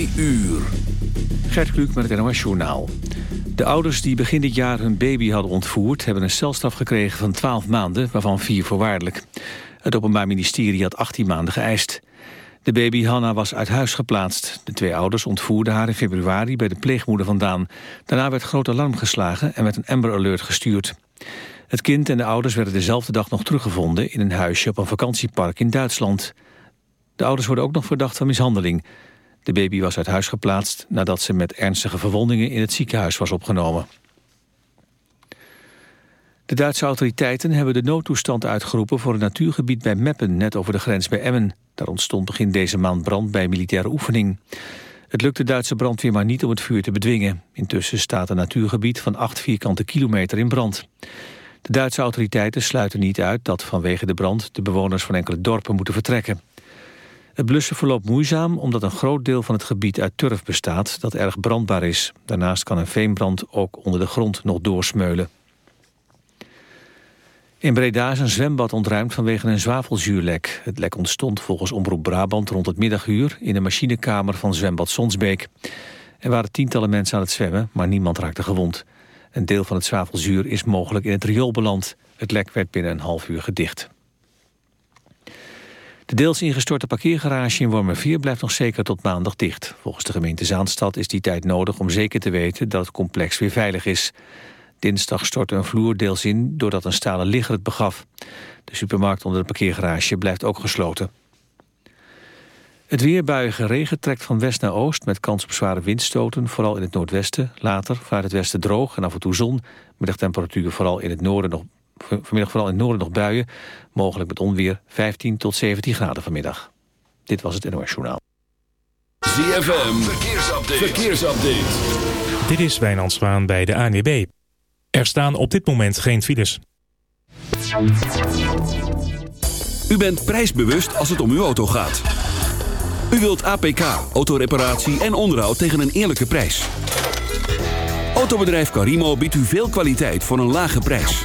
Uur. Gert Kluk met het NOS Journaal. De ouders die begin dit jaar hun baby hadden ontvoerd... hebben een celstraf gekregen van 12 maanden, waarvan vier voorwaardelijk. Het Openbaar Ministerie had 18 maanden geëist. De baby Hanna was uit huis geplaatst. De twee ouders ontvoerden haar in februari bij de pleegmoeder vandaan. Daarna werd groot alarm geslagen en werd een Amber Alert gestuurd. Het kind en de ouders werden dezelfde dag nog teruggevonden... in een huisje op een vakantiepark in Duitsland. De ouders worden ook nog verdacht van mishandeling. De baby was uit huis geplaatst nadat ze met ernstige verwondingen in het ziekenhuis was opgenomen. De Duitse autoriteiten hebben de noodtoestand uitgeroepen voor een natuurgebied bij Meppen, net over de grens bij Emmen. Daar ontstond begin deze maand brand bij militaire oefening. Het lukt de Duitse brandweer maar niet om het vuur te bedwingen. Intussen staat een natuurgebied van 8 vierkante kilometer in brand. De Duitse autoriteiten sluiten niet uit dat vanwege de brand de bewoners van enkele dorpen moeten vertrekken. Het blussen verloopt moeizaam omdat een groot deel van het gebied uit turf bestaat dat erg brandbaar is. Daarnaast kan een veenbrand ook onder de grond nog doorsmeulen. In Breda is een zwembad ontruimd vanwege een zwavelzuurlek. Het lek ontstond volgens Omroep Brabant rond het middaguur... in de machinekamer van zwembad Sonsbeek. Er waren tientallen mensen aan het zwemmen, maar niemand raakte gewond. Een deel van het zwavelzuur is mogelijk in het riool beland. Het lek werd binnen een half uur gedicht. De deels ingestorte parkeergarage in Wormerveer blijft nog zeker tot maandag dicht. Volgens de gemeente Zaanstad is die tijd nodig om zeker te weten dat het complex weer veilig is. Dinsdag stortte een vloer deels in doordat een stalen ligger het begaf. De supermarkt onder het parkeergarage blijft ook gesloten. Het weer buiige regen trekt van west naar oost... met kans op zware windstoten, vooral in het noordwesten. Later vanuit het westen droog en af en toe zon. Middagtemperatuur vooral in het noorden nog, vanmiddag vooral in het noorden nog buien. Mogelijk met onweer 15 tot 17 graden vanmiddag. Dit was het NOS Journaal. ZFM, verkeersupdate. verkeersupdate. Dit is Wijnand Zwaan bij de ANWB. Er staan op dit moment geen files. U bent prijsbewust als het om uw auto gaat. U wilt APK, autoreparatie en onderhoud tegen een eerlijke prijs. Autobedrijf Carimo biedt u veel kwaliteit voor een lage prijs.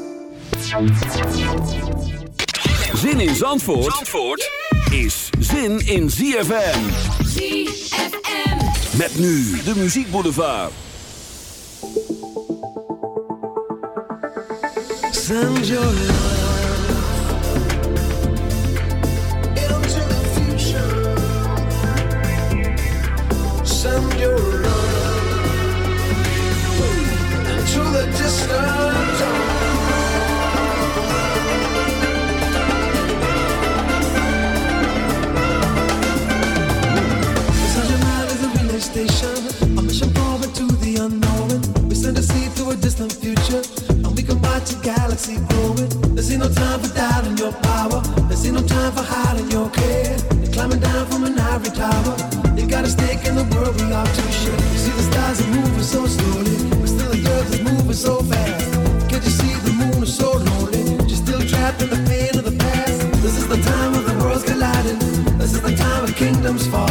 Zin in Zandvoort, Zandvoort is zin in ZFM. ZFM. Met nu de muziekboulevard. Send your love into the future. Send your love into the distant forward to the unknown. We send a seed to a distant future, and we can watch a galaxy growing. There's no time for doubting your power. There's no time for hiding your care. You're climbing down from an ivory tower. You got a stake in the world we are to share. The stars are moving so slowly, but still the earth is moving so fast. Can't you see the moon is so lonely? You're still trapped in the pain of the past. This is the time the worlds colliding. This is the time of kingdoms falling.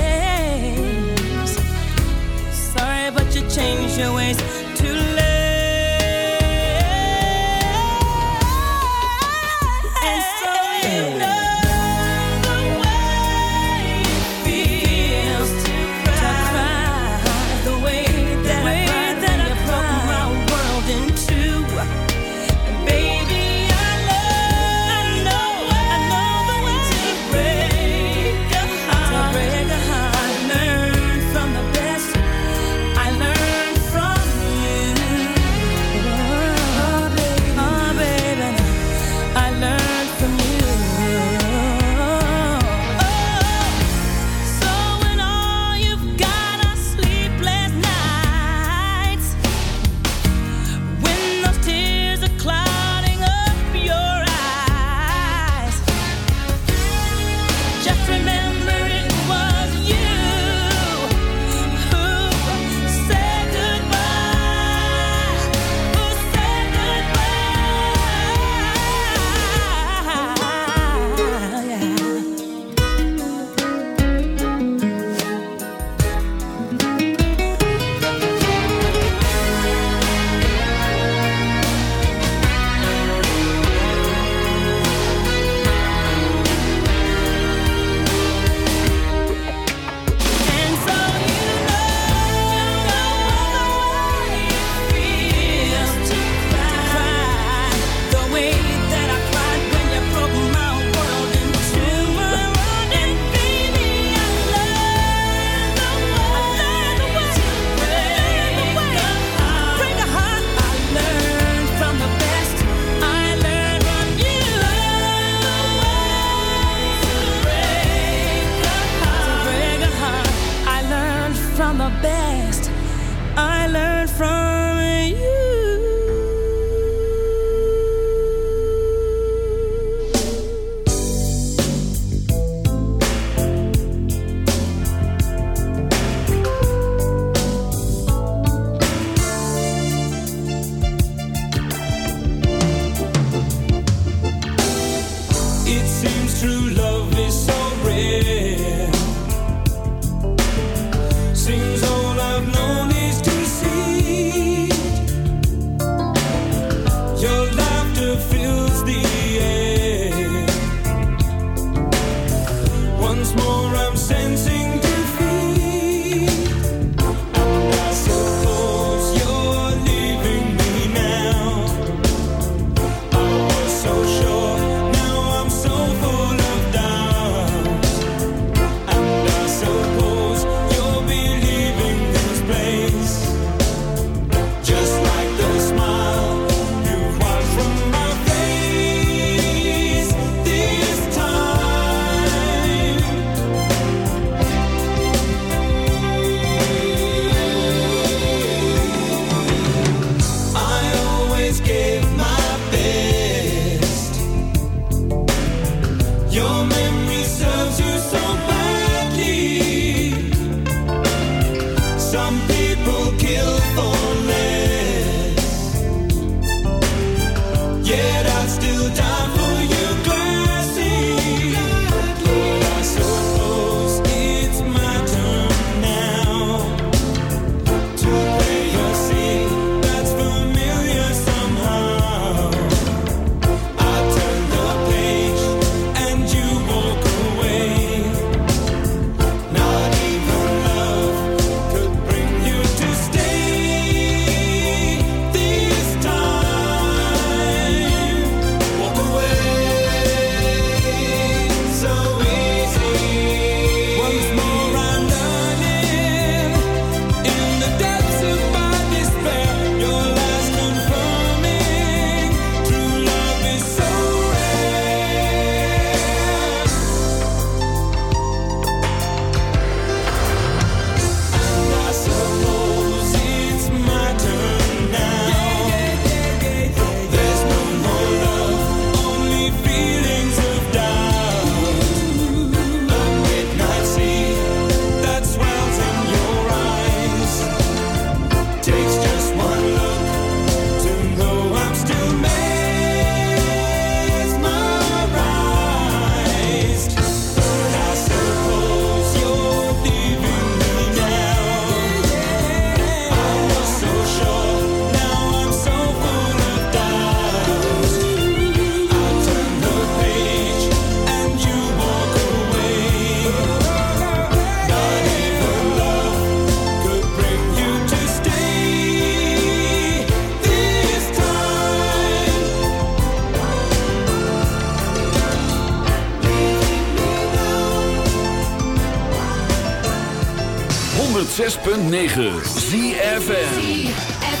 change your ways. 106.9 ZFM.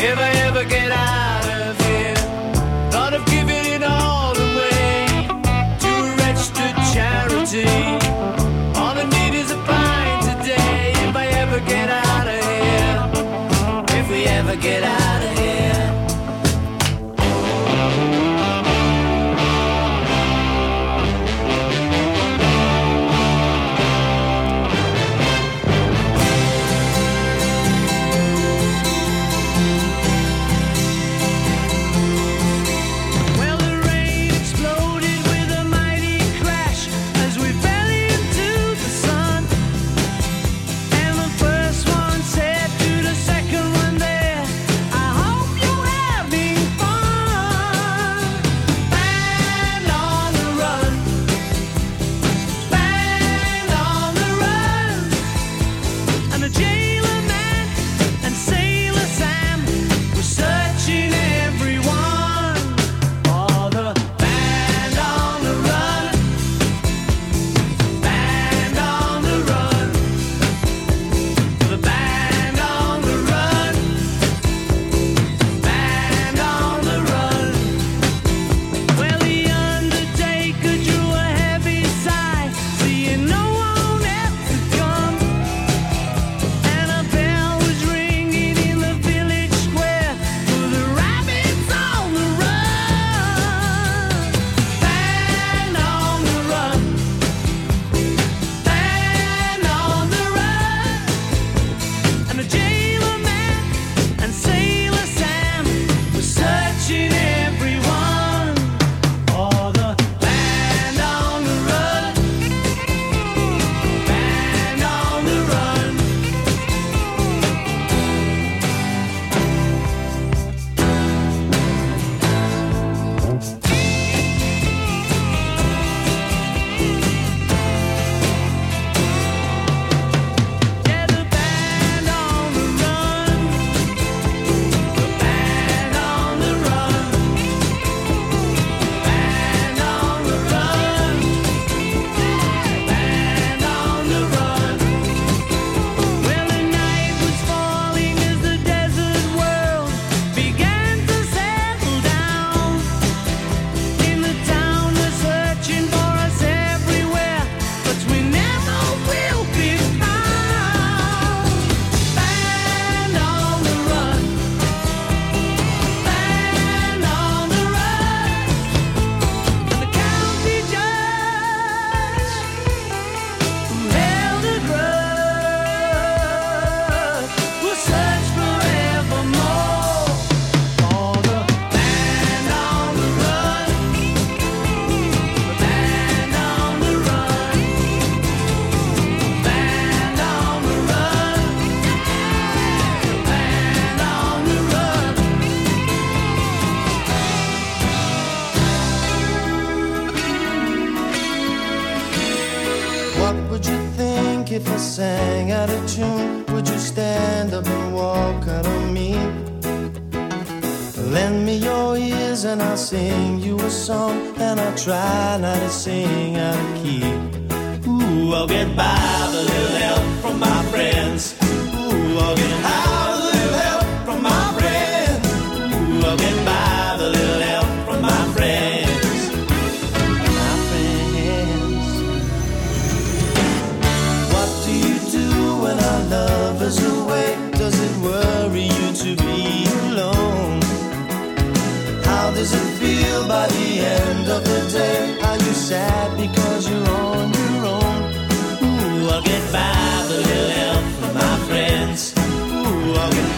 if I ever get out. sad because you're on your own. Ooh, I'll get by with a little help from my friends. Ooh, I'll get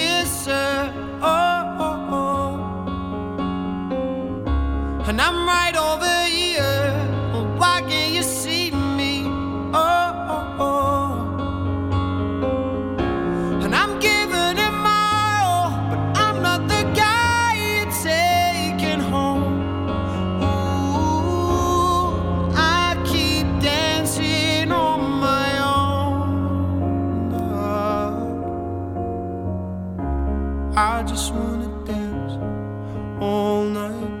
I'm right over here. Why can't you see me? Oh, oh, oh. And I'm giving it my all, but I'm not the guy you're taking home. Ooh, I keep dancing on my own. I just wanna dance all night.